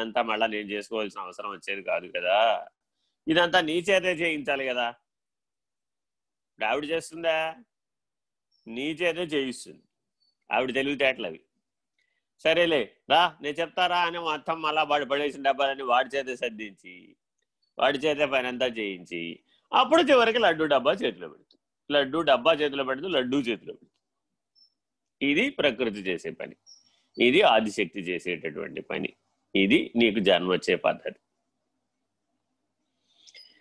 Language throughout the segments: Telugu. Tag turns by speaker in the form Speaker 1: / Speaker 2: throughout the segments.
Speaker 1: పని అంతా మళ్ళీ నేను చేసుకోవాల్సిన అవసరం వచ్చేది కాదు కదా. ఇదంతా నీ చేతే చేయించాలి కదా. ఇప్పుడు ఆవిడ చేస్తుందా? నీ చేతే చేయిస్తుంది. ఆవిడ తెలివితేటలు అవి. సరేలే రా నేను చెప్తారా అని మొత్తం మళ్ళా వాడు పడేసిన డబ్బాలని వాడి చేతే సర్దించి వాడి చేతే పని అంతా చేయించి అప్పుడు చివరికి లడ్డు డబ్బా చేతిలో పెడుతుంది. లడ్డు డబ్బా చేతిలో పెడుతుంది లడ్డు చేతిలో పెడుతుంది. ఇది ప్రకృతి చేసే పని. ఇది ఆదిశక్తి చేసేటటువంటి పని. ఇది నీకు జన్మొచ్చే పద్ధతి.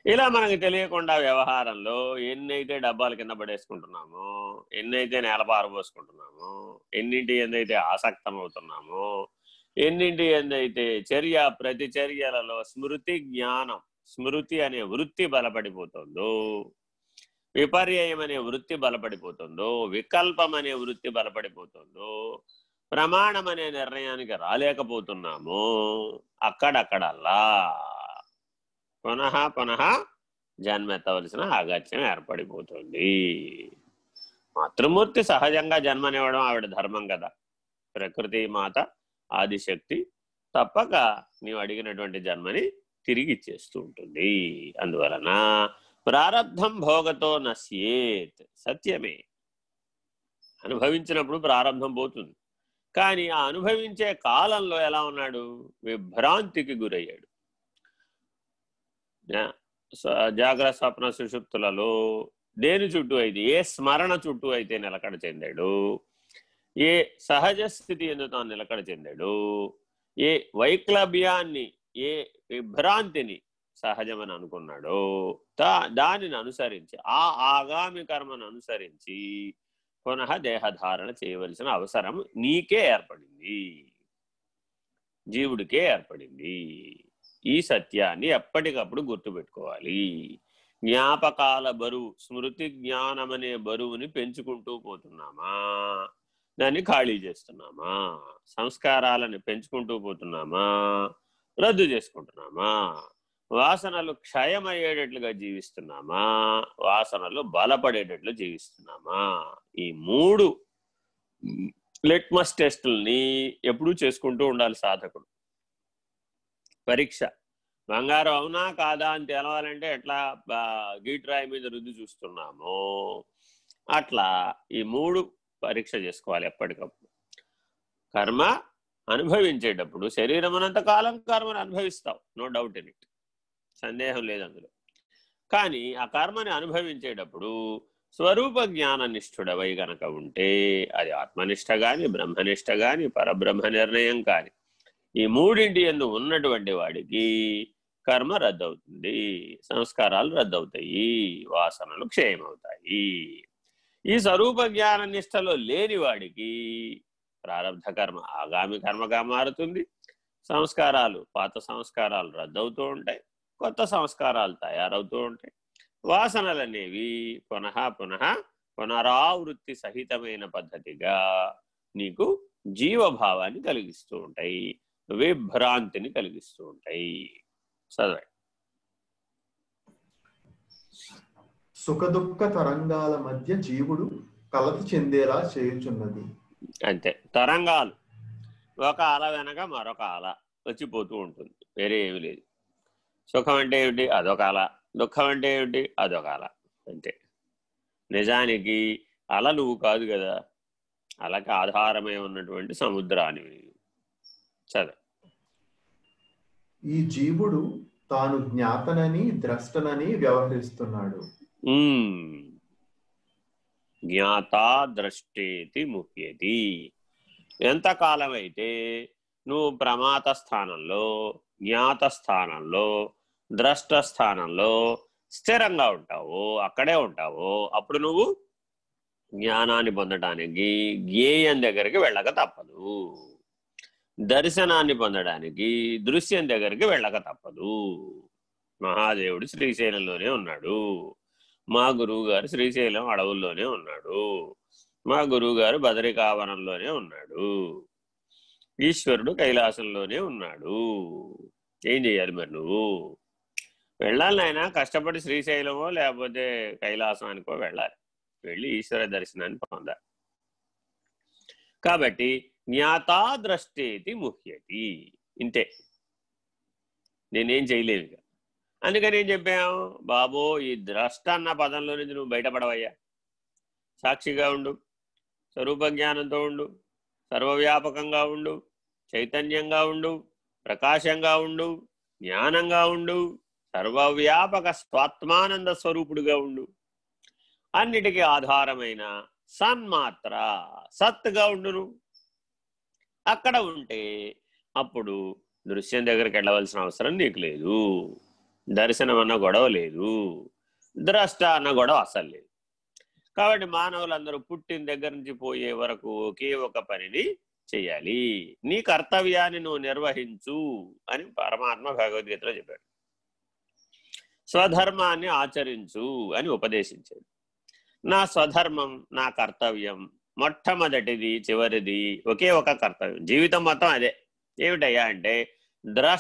Speaker 1: ఇలా మనకు తెలియకుండా వ్యవహారంలో ఎన్నైతే డబ్బాలు కింద పడేసుకుంటున్నామో ఎన్నైతే నేల పారబోసుకుంటున్నామో ఎన్నింటి ఎందైతే ఆసక్తం అవుతున్నామో ఎన్నింటి ఎందైతే చర్య ప్రతి చర్యలలో స్మృతి జ్ఞానం స్మృతి అనే వృత్తి బలపడిపోతుందో విపర్యయం అనే వృత్తి బలపడిపోతుందో వికల్పం అనే వృత్తి బలపడిపోతుందో ప్రమాణం అనే నిర్ణయానికి రాలేకపోతున్నామో. అక్కడక్కడల్లా పునః పునః జన్మెత్తవలసిన అగత్యం ఏర్పడిపోతుంది. మాతృమూర్తి సహజంగా జన్మనివ్వడం ఆవిడ ధర్మం కదా. ప్రకృతి మాత ఆదిశక్తి తప్పక నీవు అడిగినటువంటి జన్మని తిరిగి ఇచ్చేస్తూ ఉంటుంది. అందువలన ప్రారంధం భోగతో నశ్యేత్ సత్యమే. అనుభవించినప్పుడు ప్రారంభం పోతుంది. కానీ ఆ అనుభవించే కాలంలో ఎలా ఉన్నాడు? విభ్రాంతికి గురయ్యాడు. జాగ్రత్త స్వప్న సుషుప్తులలో దేని చుట్టూ అయితే ఏ స్మరణ చుట్టూ అయితే నిలకడ చెందాడు? ఏ సహజ స్థితి ఎందుకు తాను నిలకడ చెందాడు? ఏ వైక్లభ్యాన్ని ఏ విభ్రాంతిని సహజమని అనుకున్నాడో దానిని అనుసరించి ఆ ఆగామి కర్మను అనుసరించి పునః దేహధారణ చేయవలసిన అవసరం నీకే ఏర్పడింది. జీవుడికే ఏర్పడింది. ఈ సత్యాన్ని ఎప్పటికప్పుడు గుర్తుపెట్టుకోవాలి. జ్ఞాపకాల బరువు స్మృతి జ్ఞానం అనే బరువుని పెంచుకుంటూ పోతున్నామా? దాన్ని ఖాళీ చేస్తున్నామా? సంస్కారాలను పెంచుకుంటూ పోతున్నామా? రద్దు చేసుకుంటున్నామా? వాసనలు క్షయమయ్యేటట్లుగా జీవిస్తున్నామా? వాసనలు బలపడేటట్లు జీవిస్తున్నామా? ఈ మూడు లిట్మస్ టెస్టుల్ని ఎప్పుడూ చేసుకుంటూ ఉండాలి సాధకుడు. పరీక్ష. బంగారం అవునా కాదా అని తెలవాలంటే ఎట్లా గీట్రాయి మీద రుద్ది చూస్తున్నామో. అట్లా ఈ మూడు పరీక్ష చేసుకోవాలి ఎప్పటికప్పుడు. కర్మ అనుభవించేటప్పుడు శరీరం అనంత కాలం కర్మను అనుభవిస్తావు. నో డౌట్ ఇన్ ఇట్ సందేహం లేదు అందులో. కానీ ఆ కర్మని అనుభవించేటప్పుడు స్వరూప జ్ఞాన నిష్ఠుడవై గనక ఉంటే అది ఆత్మనిష్ట గాని బ్రహ్మనిష్ట గాని పరబ్రహ్మ నిర్ణయం కాని. ఈ మూడింటి ఎందు ఉన్నటువంటి వాడికి కర్మ రద్దవుతుంది సంస్కారాలు రద్దవుతాయి వాసనలు క్షయమవుతాయి. ఈ స్వరూప జ్ఞాన నిష్టలో లేని వాడికి ప్రారంభ కర్మ ఆగామి కర్మగా మారుతుంది. సంస్కారాలు పాత సంస్కారాలు రద్దవుతూ ఉంటాయి కొత్త సంస్కారాలు తయారవుతూ ఉంటాయి. వాసనలు అనేవి పునః పునః పునరావృత్తి సహితమైన పద్ధతిగా నీకు జీవభావాన్ని కలిగిస్తూ ఉంటాయి. విభ్రాంతిని కలిగిస్తూ ఉంటాయి. చదవండి.
Speaker 2: సుఖదుఖ తరంగాల మధ్య జీవుడు కలత చెందేలా చేయుచున్నది.
Speaker 1: అంతే. తరంగాలు. ఒక అల వెనక మరొక అల వచ్చిపోతూ ఉంటుంది. వేరే ఏమి లేదు. సుఖం అంటే ఏమిటి? అదొక అల. దుఃఖం అంటే ఏమిటి? అదొక అల అంతే. నిజానికి అల నువ్వు కాదు కదా. అలకి ఆధారమై ఉన్నటువంటి సముద్రానివి చదువు.
Speaker 2: ఈ జీవుడు తాను జ్ఞాతనని ద్రష్టనని వ్యవహరిస్తున్నాడు.
Speaker 1: జ్ఞాత ద్రష్టేతి ముఖ్యతి ఎంతకాలం అయితే నువ్వు ప్రమాత స్థానంలో జ్ఞాత స్థానంలో ద్రష్ట స్థానంలో స్థిరంగా ఉంటావు అక్కడే ఉంటావు. అప్పుడు నువ్వు జ్ఞానాన్ని పొందడానికి జ్ఞేయం దగ్గరికి వెళ్ళక తప్పదు. దర్శనాన్ని పొందడానికి దృశ్యం దగ్గరికి వెళ్ళక తప్పదు. మహాదేవుడు శ్రీశైలంలోనే ఉన్నాడు. మా గురువు గారు శ్రీశైలం అడవుల్లోనే ఉన్నాడు. మా గురువు గారు బదరికావనంలోనే ఉన్నాడు. ఈశ్వరుడు కైలాసంలోనే ఉన్నాడు. ఏం చేయాలి మరి నువ్వు? వెళ్ళాలి ఆయన కష్టపడి శ్రీశైలమో లేకపోతే కైలాసానికో వెళ్ళాలి. వెళ్ళి ఈశ్వర దర్శనాన్ని పొందాలి. కాబట్టి జ్ఞాతా ద్రష్టేతి ముహ్యతి. ఇంతే. నేనేం చేయలేను అందుకని ఏం చెప్పాం బాబో ఈ ద్రష్ట అన్న పదంలో నుంచి నువ్వు బయటపడవయ్యా. సాక్షిగా ఉండు. స్వరూప జ్ఞానంతో ఉండు. సర్వవ్యాపకంగా ఉండు. చైతన్యంగా ఉండు. ప్రకాశంగా ఉండు. జ్ఞానంగా ఉండు. సర్వవ్యాపక స్వాత్మానంద స్వరూపుడుగా ఉండు. అన్నిటికీ ఆధారమైన సన్మాత్ర సత్తుగా ఉండును. అక్కడ ఉంటే అప్పుడు దృశ్యం దగ్గరికి వెళ్ళవలసిన అవసరం నీకు లేదు. దర్శనం అన్న గొడవ లేదు. ద్రష్ట అన్న గొడవ అసలు లేదు. కాబట్టి మానవులందరూ పుట్టిన దగ్గర నుంచి పోయే వరకు ఒకే ఒక పనిని చేయాలి నీ కర్తవ్యాన్ని నువ్వు నిర్వహించు అని పరమాత్మ భగవద్గీతలో చెప్పాడు. స్వధర్మాన్ని ఆచరించు అని ఉపదేశించాడు. నా స్వధర్మం నా కర్తవ్యం మొట్టమొదటిది చివరిది ఒకే ఒక కర్తవ్యం. జీవితం మొత్తం అదే. ఏమిటయ్యా అంటే ద్రష్ట